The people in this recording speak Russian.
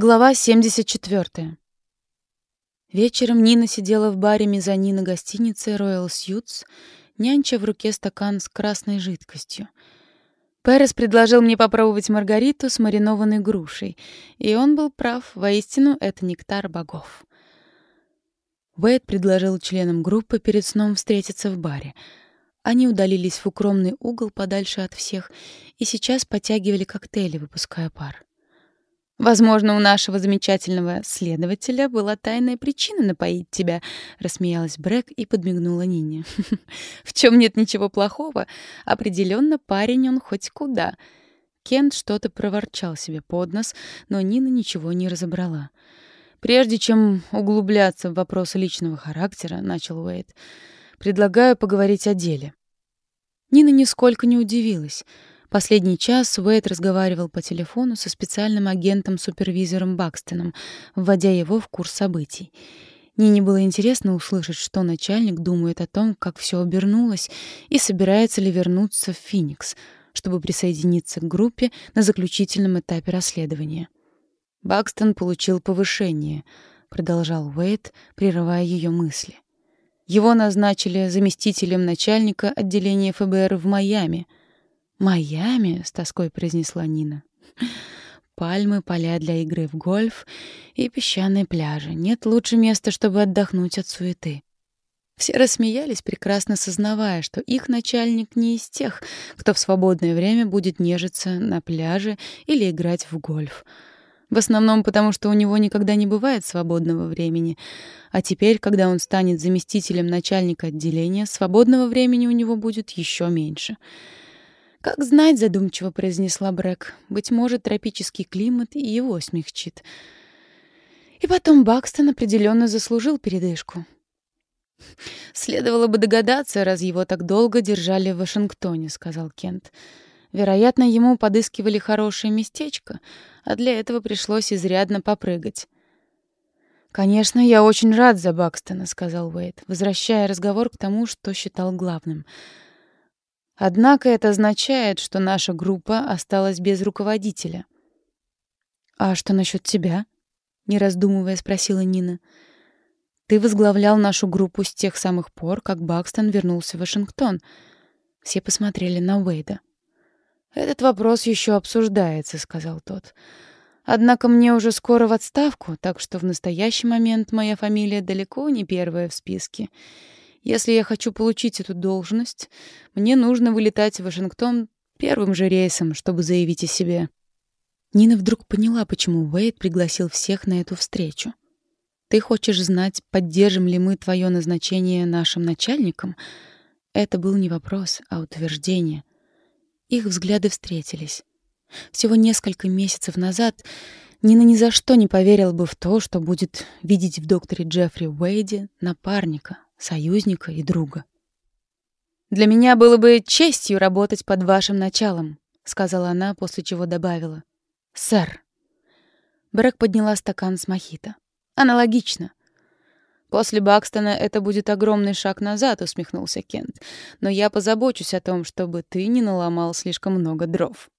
Глава 74. Вечером Нина сидела в баре мезонина гостиницы Royal Suits, нянча в руке стакан с красной жидкостью. Перес предложил мне попробовать маргариту с маринованной грушей, и он был прав, воистину это нектар богов. Уэйд предложил членам группы перед сном встретиться в баре. Они удалились в укромный угол подальше от всех и сейчас потягивали коктейли, выпуская пар. Возможно, у нашего замечательного следователя была тайная причина напоить тебя, рассмеялась Брэк и подмигнула Нине. В чем нет ничего плохого, определенно парень он хоть куда. Кент что-то проворчал себе под нос, но Нина ничего не разобрала. Прежде чем углубляться в вопросы личного характера, начал Уэйд, предлагаю поговорить о деле. Нина нисколько не удивилась. Последний час Уэйд разговаривал по телефону со специальным агентом-супервизором Бакстоном, вводя его в курс событий. Нине было интересно услышать, что начальник думает о том, как все обернулось, и собирается ли вернуться в Феникс, чтобы присоединиться к группе на заключительном этапе расследования. «Бакстон получил повышение», — продолжал Уэйд, прерывая ее мысли. «Его назначили заместителем начальника отделения ФБР в Майами — «Майами», — с тоской произнесла Нина. «Пальмы, поля для игры в гольф и песчаные пляжи. Нет лучше места, чтобы отдохнуть от суеты». Все рассмеялись, прекрасно сознавая, что их начальник не из тех, кто в свободное время будет нежиться на пляже или играть в гольф. В основном потому, что у него никогда не бывает свободного времени. А теперь, когда он станет заместителем начальника отделения, свободного времени у него будет еще меньше — «Как знать», — задумчиво произнесла Брэк. «Быть может, тропический климат и его смягчит». И потом Бакстон определенно заслужил передышку. «Следовало бы догадаться, раз его так долго держали в Вашингтоне», — сказал Кент. «Вероятно, ему подыскивали хорошее местечко, а для этого пришлось изрядно попрыгать». «Конечно, я очень рад за Бакстона», — сказал Уэйд, возвращая разговор к тому, что считал главным — Однако это означает, что наша группа осталась без руководителя. «А что насчет тебя?» — не раздумывая спросила Нина. «Ты возглавлял нашу группу с тех самых пор, как Бакстон вернулся в Вашингтон». Все посмотрели на Уэйда. «Этот вопрос еще обсуждается», — сказал тот. «Однако мне уже скоро в отставку, так что в настоящий момент моя фамилия далеко не первая в списке. Если я хочу получить эту должность, мне нужно вылетать в Вашингтон первым же рейсом, чтобы заявить о себе. Нина вдруг поняла, почему Уэйд пригласил всех на эту встречу. Ты хочешь знать, поддержим ли мы твое назначение нашим начальником? Это был не вопрос, а утверждение. Их взгляды встретились. Всего несколько месяцев назад Нина ни за что не поверила бы в то, что будет видеть в докторе Джеффри Уэйде напарника, союзника и друга. «Для меня было бы честью работать под вашим началом», — сказала она, после чего добавила. «Сэр». Брэк подняла стакан с мохито. «Аналогично». «После Бакстона это будет огромный шаг назад», — усмехнулся Кент. «Но я позабочусь о том, чтобы ты не наломал слишком много дров».